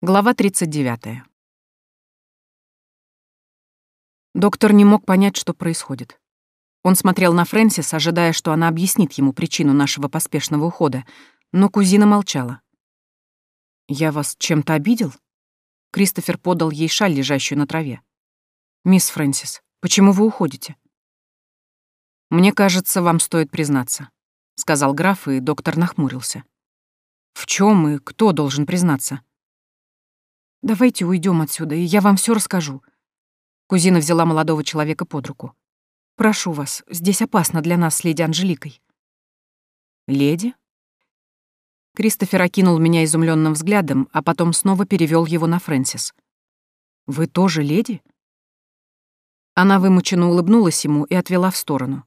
Глава 39. Доктор не мог понять, что происходит. Он смотрел на Фрэнсис, ожидая, что она объяснит ему причину нашего поспешного ухода, но кузина молчала. «Я вас чем-то обидел?» Кристофер подал ей шаль, лежащую на траве. «Мисс Фрэнсис, почему вы уходите?» «Мне кажется, вам стоит признаться», — сказал граф, и доктор нахмурился. «В чем и кто должен признаться?» Давайте уйдем отсюда, и я вам все расскажу. Кузина взяла молодого человека под руку. Прошу вас, здесь опасно для нас с леди Анжеликой. Леди? Кристофер окинул меня изумленным взглядом, а потом снова перевел его на Фрэнсис. Вы тоже леди? Она вымученно улыбнулась ему и отвела в сторону.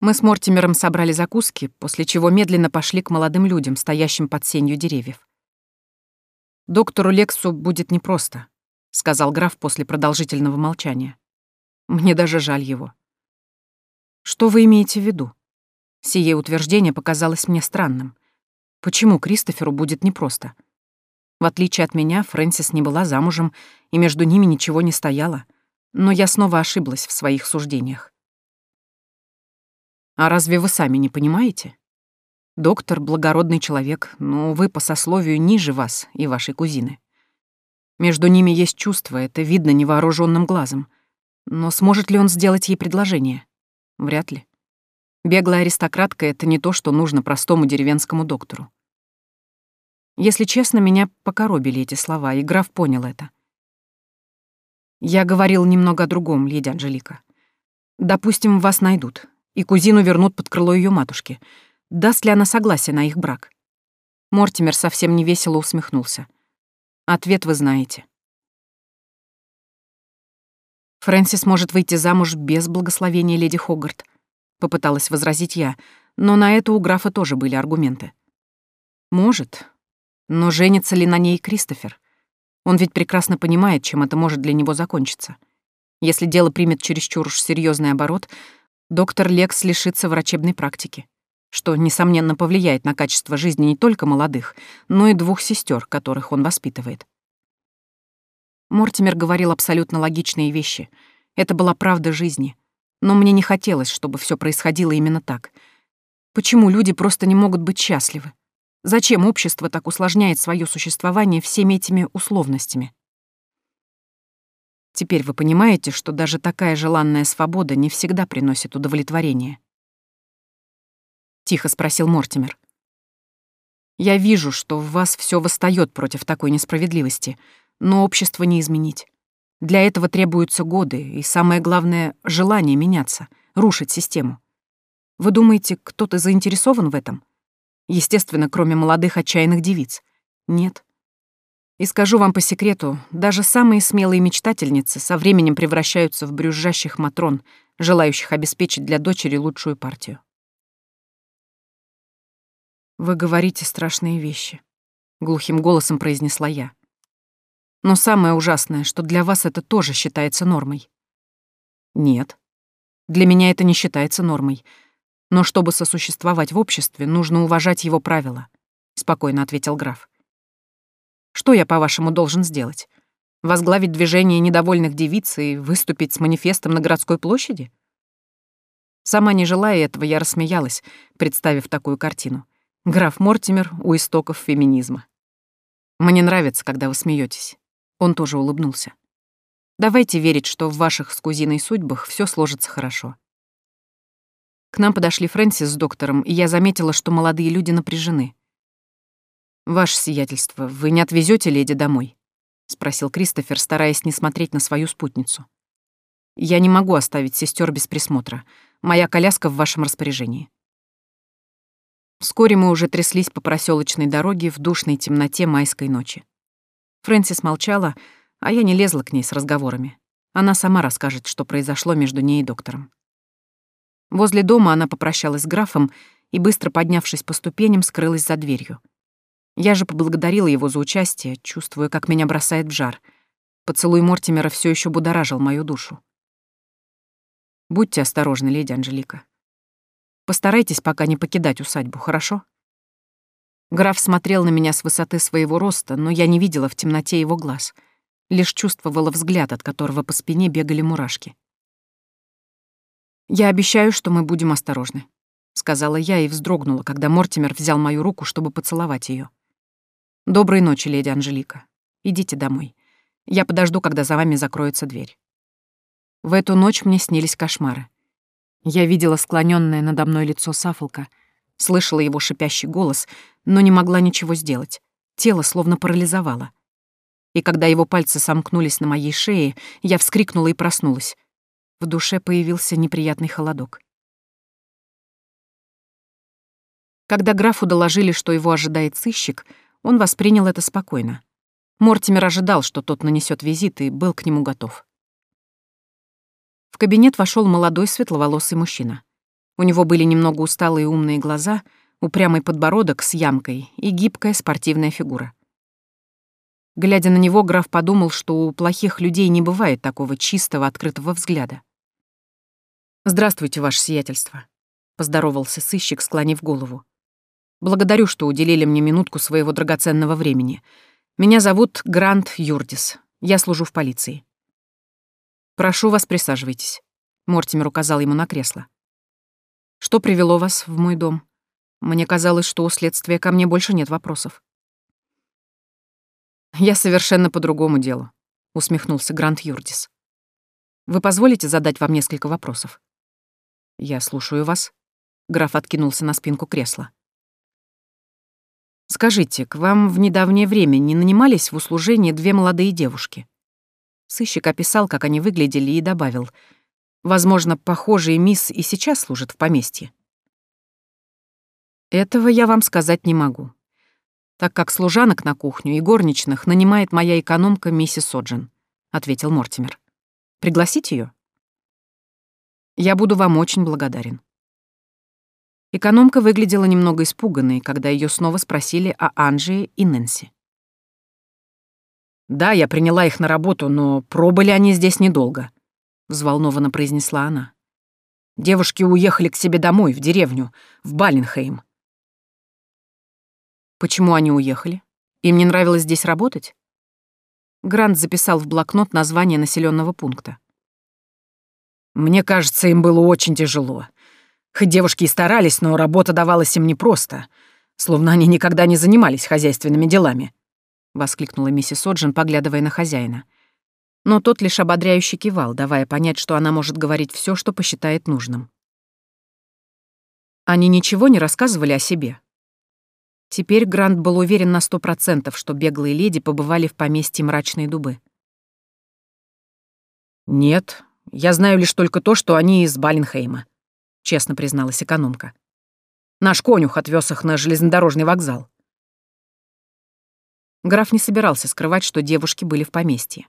Мы с Мортимером собрали закуски, после чего медленно пошли к молодым людям, стоящим под сенью деревьев. «Доктору Лексу будет непросто», — сказал граф после продолжительного молчания. «Мне даже жаль его». «Что вы имеете в виду?» Сие утверждение показалось мне странным. Почему Кристоферу будет непросто? В отличие от меня, Фрэнсис не была замужем, и между ними ничего не стояло. Но я снова ошиблась в своих суждениях. «А разве вы сами не понимаете?» Доктор — благородный человек, но вы по сословию ниже вас и вашей кузины. Между ними есть чувство, это видно невооруженным глазом. Но сможет ли он сделать ей предложение? Вряд ли. Беглая аристократка — это не то, что нужно простому деревенскому доктору. Если честно, меня покоробили эти слова, и граф понял это. Я говорил немного о другом, леди Анжелика. Допустим, вас найдут, и кузину вернут под крыло ее матушки — даст ли она согласие на их брак. Мортимер совсем невесело усмехнулся. Ответ вы знаете. Фрэнсис может выйти замуж без благословения леди Хогарт, попыталась возразить я, но на это у графа тоже были аргументы. Может, но женится ли на ней Кристофер? Он ведь прекрасно понимает, чем это может для него закончиться. Если дело примет чересчур уж серьезный оборот, доктор Лекс лишится врачебной практики что, несомненно, повлияет на качество жизни не только молодых, но и двух сестер, которых он воспитывает. Мортимер говорил абсолютно логичные вещи. Это была правда жизни. Но мне не хотелось, чтобы все происходило именно так. Почему люди просто не могут быть счастливы? Зачем общество так усложняет свое существование всеми этими условностями? Теперь вы понимаете, что даже такая желанная свобода не всегда приносит удовлетворение. — тихо спросил Мортимер. «Я вижу, что в вас все восстает против такой несправедливости, но общество не изменить. Для этого требуются годы и, самое главное, желание меняться, рушить систему. Вы думаете, кто-то заинтересован в этом? Естественно, кроме молодых отчаянных девиц. Нет. И скажу вам по секрету, даже самые смелые мечтательницы со временем превращаются в брюзжащих матрон, желающих обеспечить для дочери лучшую партию. «Вы говорите страшные вещи», — глухим голосом произнесла я. «Но самое ужасное, что для вас это тоже считается нормой». «Нет. Для меня это не считается нормой. Но чтобы сосуществовать в обществе, нужно уважать его правила», — спокойно ответил граф. «Что я, по-вашему, должен сделать? Возглавить движение недовольных девиц и выступить с манифестом на городской площади?» Сама не желая этого, я рассмеялась, представив такую картину. Граф Мортимер у истоков феминизма. Мне нравится, когда вы смеетесь. Он тоже улыбнулся. Давайте верить, что в ваших с кузиной судьбах все сложится хорошо. К нам подошли Фрэнсис с доктором, и я заметила, что молодые люди напряжены. «Ваше сиятельство, вы не отвезете леди домой?» — спросил Кристофер, стараясь не смотреть на свою спутницу. «Я не могу оставить сестер без присмотра. Моя коляска в вашем распоряжении». Вскоре мы уже тряслись по проселочной дороге в душной темноте майской ночи. Фрэнсис молчала, а я не лезла к ней с разговорами. Она сама расскажет, что произошло между ней и доктором. Возле дома она попрощалась с графом и, быстро поднявшись по ступеням, скрылась за дверью. Я же поблагодарила его за участие, чувствуя, как меня бросает в жар. Поцелуй Мортимера все еще будоражил мою душу. «Будьте осторожны, леди Анжелика», Постарайтесь пока не покидать усадьбу, хорошо? Граф смотрел на меня с высоты своего роста, но я не видела в темноте его глаз. Лишь чувствовала взгляд, от которого по спине бегали мурашки. «Я обещаю, что мы будем осторожны», — сказала я и вздрогнула, когда Мортимер взял мою руку, чтобы поцеловать ее. «Доброй ночи, леди Анжелика. Идите домой. Я подожду, когда за вами закроется дверь». В эту ночь мне снились кошмары. Я видела склоненное надо мной лицо Сафолка — Слышала его шипящий голос, но не могла ничего сделать. Тело словно парализовало. И когда его пальцы сомкнулись на моей шее, я вскрикнула и проснулась. В душе появился неприятный холодок. Когда графу доложили, что его ожидает сыщик, он воспринял это спокойно. Мортимер ожидал, что тот нанесет визит, и был к нему готов. В кабинет вошел молодой светловолосый мужчина. У него были немного усталые умные глаза, упрямый подбородок с ямкой и гибкая спортивная фигура. Глядя на него, граф подумал, что у плохих людей не бывает такого чистого, открытого взгляда. «Здравствуйте, ваше сиятельство», — поздоровался сыщик, склонив голову. «Благодарю, что уделили мне минутку своего драгоценного времени. Меня зовут Грант Юрдис. Я служу в полиции». «Прошу вас, присаживайтесь», — Мортимер указал ему на кресло. Что привело вас в мой дом? Мне казалось, что у следствия ко мне больше нет вопросов. Я совершенно по другому делу, усмехнулся Грант Юрдис. Вы позволите задать вам несколько вопросов? Я слушаю вас. Граф откинулся на спинку кресла. Скажите, к вам в недавнее время не нанимались в услужение две молодые девушки? Сыщик описал, как они выглядели, и добавил — Возможно, похожие мисс и сейчас служат в поместье. Этого я вам сказать не могу, так как служанок на кухню и горничных нанимает моя экономка миссис Соджин, ответил Мортимер. Пригласить ее? Я буду вам очень благодарен. Экономка выглядела немного испуганной, когда ее снова спросили о Анжии и Нэнси. «Да, я приняла их на работу, но пробыли они здесь недолго», — взволнованно произнесла она. «Девушки уехали к себе домой, в деревню, в Баленхейм». «Почему они уехали? Им не нравилось здесь работать?» Грант записал в блокнот название населенного пункта. «Мне кажется, им было очень тяжело. Хоть девушки и старались, но работа давалась им непросто, словно они никогда не занимались хозяйственными делами», — воскликнула миссис Оджин, поглядывая на хозяина но тот лишь ободряюще кивал, давая понять, что она может говорить все, что посчитает нужным. Они ничего не рассказывали о себе. Теперь Грант был уверен на сто процентов, что беглые леди побывали в поместье Мрачные Дубы. «Нет, я знаю лишь только то, что они из Баленхейма», — честно призналась экономка. «Наш конюх отвез их на железнодорожный вокзал». Граф не собирался скрывать, что девушки были в поместье.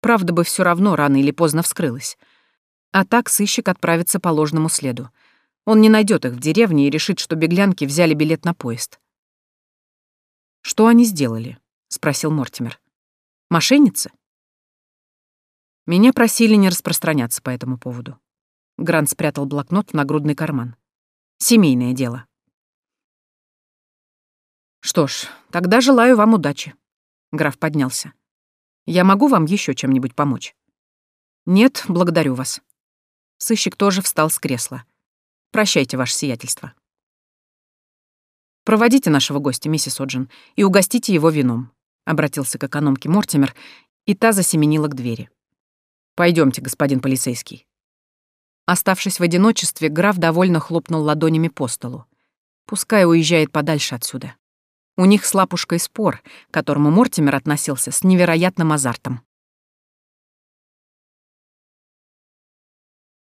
Правда бы все равно рано или поздно вскрылась. А так сыщик отправится по ложному следу. Он не найдет их в деревне и решит, что беглянки взяли билет на поезд. «Что они сделали?» — спросил Мортимер. «Мошенницы?» Меня просили не распространяться по этому поводу. Грант спрятал блокнот в нагрудный карман. Семейное дело. «Что ж, тогда желаю вам удачи». Граф поднялся. Я могу вам еще чем-нибудь помочь? Нет, благодарю вас. Сыщик тоже встал с кресла. Прощайте, ваше сиятельство. Проводите нашего гостя, миссис Оджин, и угостите его вином, обратился к экономке Мортимер, и та засеменила к двери. Пойдемте, господин полицейский. Оставшись в одиночестве, граф довольно хлопнул ладонями по столу. Пускай уезжает подальше отсюда. У них с Лапушкой спор, к которому Мортимер относился с невероятным азартом.